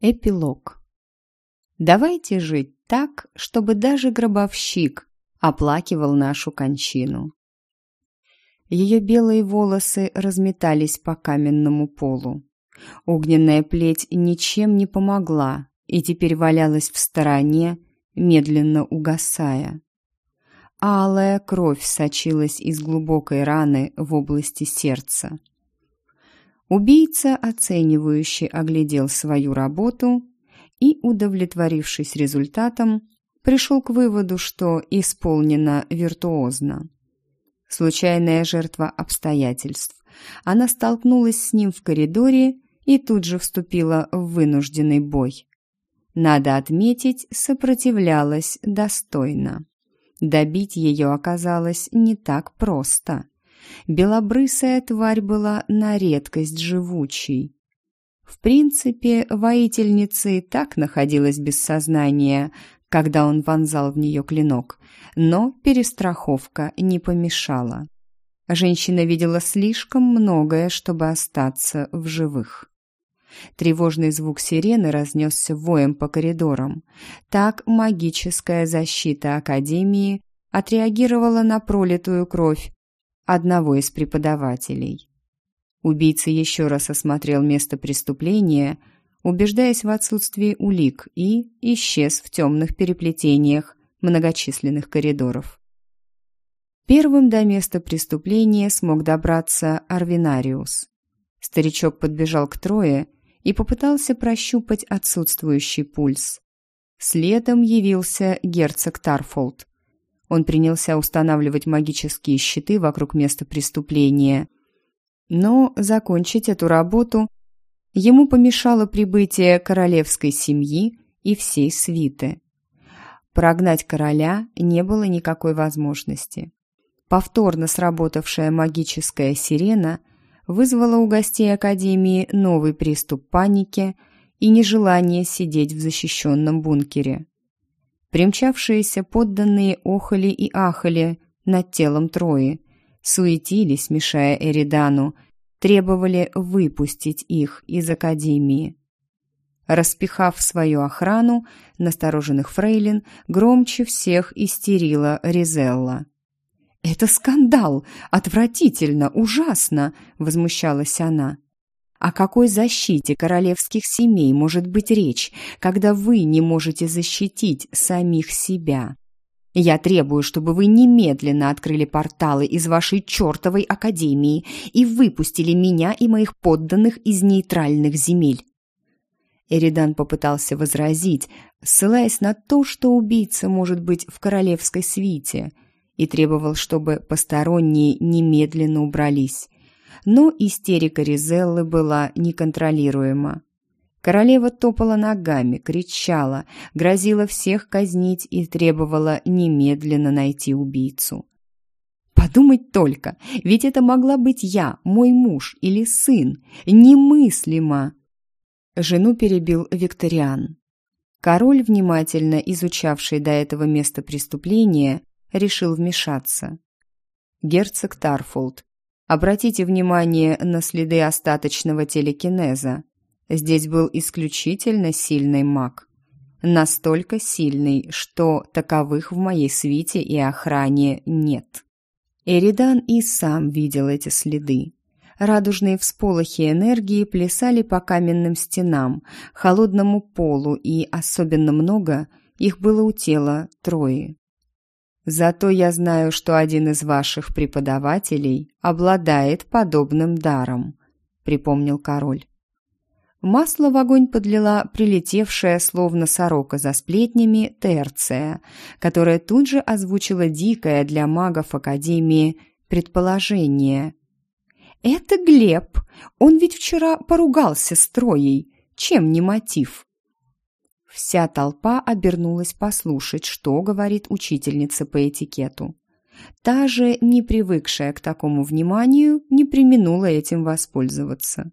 Эпилог. Давайте жить так, чтобы даже гробовщик оплакивал нашу кончину. Ее белые волосы разметались по каменному полу. Огненная плеть ничем не помогла и теперь валялась в стороне, медленно угасая. Алая кровь сочилась из глубокой раны в области сердца. Убийца, оценивающе оглядел свою работу и, удовлетворившись результатом, пришел к выводу, что исполнено виртуозно. Случайная жертва обстоятельств. Она столкнулась с ним в коридоре и тут же вступила в вынужденный бой. Надо отметить, сопротивлялась достойно. Добить ее оказалось не так просто. Белобрысая тварь была на редкость живучей. В принципе, воительница и так находилась без сознания, когда он вонзал в нее клинок, но перестраховка не помешала. Женщина видела слишком многое, чтобы остаться в живых. Тревожный звук сирены разнесся воем по коридорам. Так магическая защита Академии отреагировала на пролитую кровь одного из преподавателей. Убийца еще раз осмотрел место преступления, убеждаясь в отсутствии улик, и исчез в темных переплетениях многочисленных коридоров. Первым до места преступления смог добраться Арвинариус. Старичок подбежал к Трое и попытался прощупать отсутствующий пульс. Следом явился герцог Тарфолд. Он принялся устанавливать магические щиты вокруг места преступления. Но закончить эту работу ему помешало прибытие королевской семьи и всей свиты. Прогнать короля не было никакой возможности. Повторно сработавшая магическая сирена вызвала у гостей Академии новый приступ паники и нежелание сидеть в защищенном бункере. Примчавшиеся подданные охали и ахали над телом Трои, суетились, мешая Эридану, требовали выпустить их из Академии. Распихав свою охрану, настороженных фрейлин громче всех истерила Ризелла. «Это скандал! Отвратительно! Ужасно!» — возмущалась она. О какой защите королевских семей может быть речь, когда вы не можете защитить самих себя? Я требую, чтобы вы немедленно открыли порталы из вашей чертовой академии и выпустили меня и моих подданных из нейтральных земель. Эридан попытался возразить, ссылаясь на то, что убийца может быть в королевской свите, и требовал, чтобы посторонние немедленно убрались но истерика Ризеллы была неконтролируема. Королева топала ногами, кричала, грозила всех казнить и требовала немедленно найти убийцу. Подумать только, ведь это могла быть я, мой муж или сын. Немыслимо! Жену перебил Викториан. Король, внимательно изучавший до этого место преступления, решил вмешаться. Герцог Тарфолд Обратите внимание на следы остаточного телекинеза. Здесь был исключительно сильный маг. Настолько сильный, что таковых в моей свите и охране нет. Эридан и сам видел эти следы. Радужные всполохи энергии плясали по каменным стенам, холодному полу, и особенно много их было у тела Трои. Зато я знаю, что один из ваших преподавателей обладает подобным даром», — припомнил король. Масло в огонь подлила прилетевшая, словно сорока за сплетнями, Терция, которая тут же озвучила дикое для магов Академии предположение. «Это Глеб! Он ведь вчера поругался с Троей. Чем не мотив?» Вся толпа обернулась послушать, что говорит учительница по этикету. Та же, не привыкшая к такому вниманию, не применула этим воспользоваться.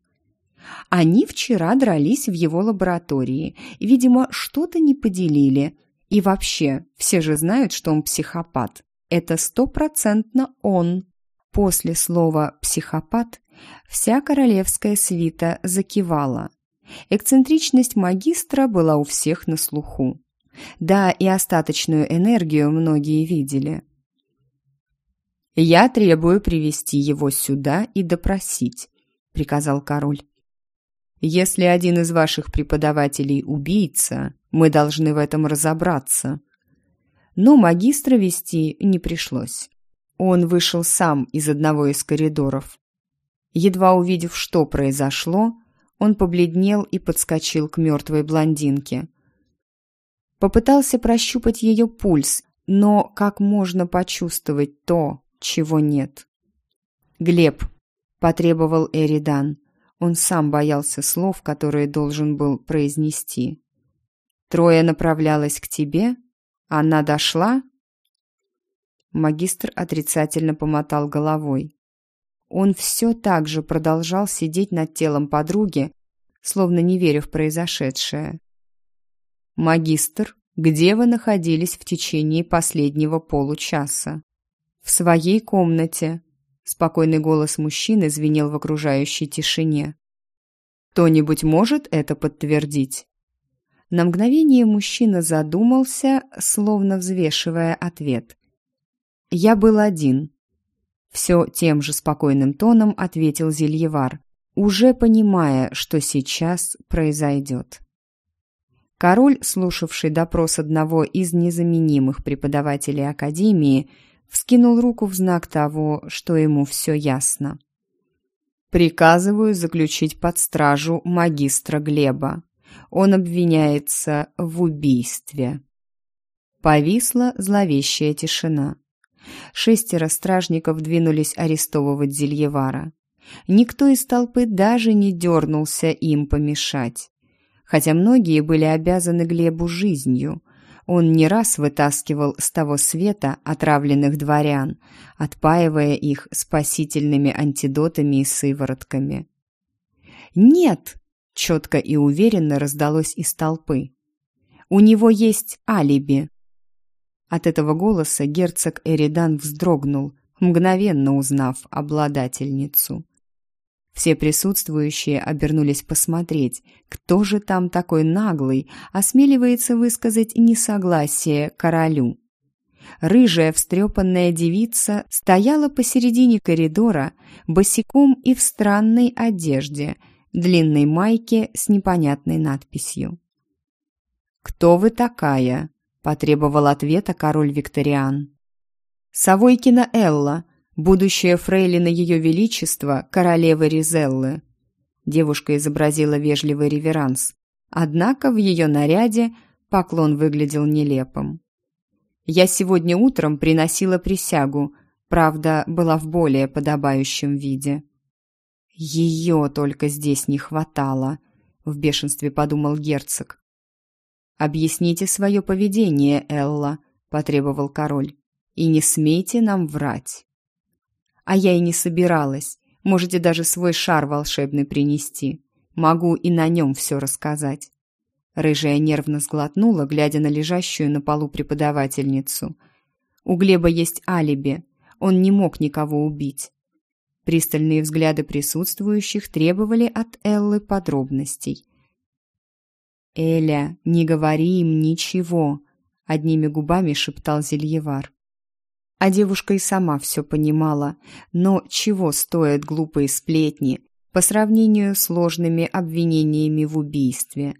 Они вчера дрались в его лаборатории, видимо, что-то не поделили. И вообще, все же знают, что он психопат. Это стопроцентно он. После слова «психопат» вся королевская свита закивала – Эксцентричность магистра была у всех на слуху. Да, и остаточную энергию многие видели. «Я требую привести его сюда и допросить», — приказал король. «Если один из ваших преподавателей убийца, мы должны в этом разобраться». Но магистра вести не пришлось. Он вышел сам из одного из коридоров. Едва увидев, что произошло, он побледнел и подскочил к мертвой блондинке. Попытался прощупать ее пульс, но как можно почувствовать то, чего нет? «Глеб», — потребовал Эридан. Он сам боялся слов, которые должен был произнести. «Трое направлялась к тебе? Она дошла?» Магистр отрицательно помотал головой. Он все так же продолжал сидеть над телом подруги, словно не веря в произошедшее. «Магистр, где вы находились в течение последнего получаса?» «В своей комнате», — спокойный голос мужчины звенел в окружающей тишине. «Кто-нибудь может это подтвердить?» На мгновение мужчина задумался, словно взвешивая ответ. «Я был один», все тем же спокойным тоном ответил Зельевар, уже понимая, что сейчас произойдет. Король, слушавший допрос одного из незаменимых преподавателей Академии, вскинул руку в знак того, что ему все ясно. «Приказываю заключить под стражу магистра Глеба. Он обвиняется в убийстве». Повисла зловещая тишина. Шестеро стражников двинулись арестовывать Зельевара. Никто из толпы даже не дернулся им помешать. Хотя многие были обязаны Глебу жизнью. Он не раз вытаскивал с того света отравленных дворян, отпаивая их спасительными антидотами и сыворотками. «Нет!» — четко и уверенно раздалось из толпы. «У него есть алиби!» От этого голоса герцог Эридан вздрогнул, мгновенно узнав обладательницу. Все присутствующие обернулись посмотреть, кто же там такой наглый, осмеливается высказать несогласие королю. Рыжая встрепанная девица стояла посередине коридора, босиком и в странной одежде, длинной майке с непонятной надписью. «Кто вы такая?» Потребовал ответа король Викториан. Савойкина Элла, будущая фрейлина ее величества, королевы Ризеллы. Девушка изобразила вежливый реверанс, однако в ее наряде поклон выглядел нелепым. Я сегодня утром приносила присягу, правда, была в более подобающем виде. Ее только здесь не хватало, в бешенстве подумал герцог. «Объясните свое поведение, Элла», — потребовал король. «И не смейте нам врать». «А я и не собиралась. Можете даже свой шар волшебный принести. Могу и на нем все рассказать». Рыжая нервно сглотнула, глядя на лежащую на полу преподавательницу. «У Глеба есть алиби. Он не мог никого убить». Пристальные взгляды присутствующих требовали от Эллы подробностей. «Эля, не говори им ничего», — одними губами шептал Зельевар. А девушка и сама все понимала, но чего стоят глупые сплетни по сравнению с сложными обвинениями в убийстве?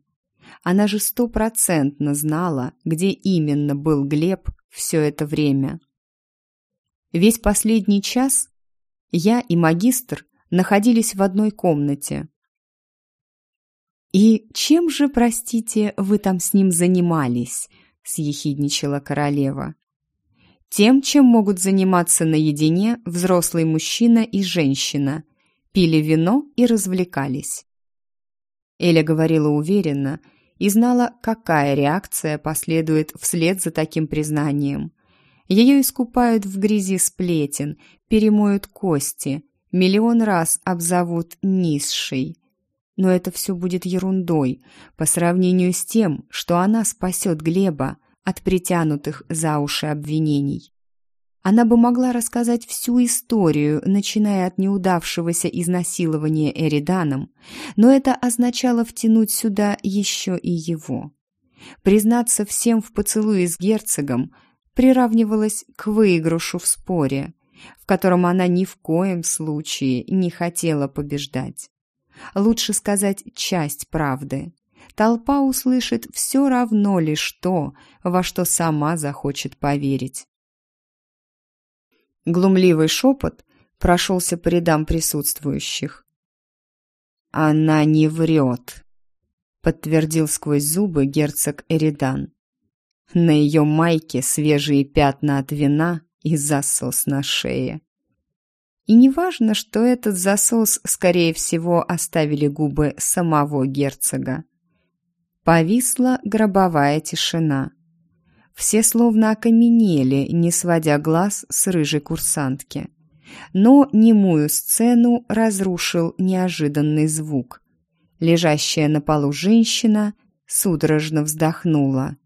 Она же стопроцентно знала, где именно был Глеб все это время. Весь последний час я и магистр находились в одной комнате, «И чем же, простите, вы там с ним занимались?» — съехидничала королева. «Тем, чем могут заниматься наедине взрослый мужчина и женщина. Пили вино и развлекались». Эля говорила уверенно и знала, какая реакция последует вслед за таким признанием. Ее искупают в грязи сплетен, перемоют кости, миллион раз обзовут низшей – но это все будет ерундой по сравнению с тем, что она спасет Глеба от притянутых за уши обвинений. Она бы могла рассказать всю историю, начиная от неудавшегося изнасилования Эриданом, но это означало втянуть сюда еще и его. Признаться всем в поцелуе с герцогом приравнивалось к выигрышу в споре, в котором она ни в коем случае не хотела побеждать. Лучше сказать часть правды. Толпа услышит все равно лишь то, во что сама захочет поверить. Глумливый шепот прошелся по рядам присутствующих. «Она не врет», — подтвердил сквозь зубы герцог Эридан. На ее майке свежие пятна от вина и засос на шее. И неважно, что этот засос, скорее всего, оставили губы самого герцога. Повисла гробовая тишина. Все словно окаменели, не сводя глаз с рыжей курсантки. Но немую сцену разрушил неожиданный звук. Лежащая на полу женщина судорожно вздохнула.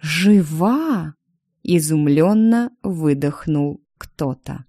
«Жива!» — изумленно выдохнул кто-то.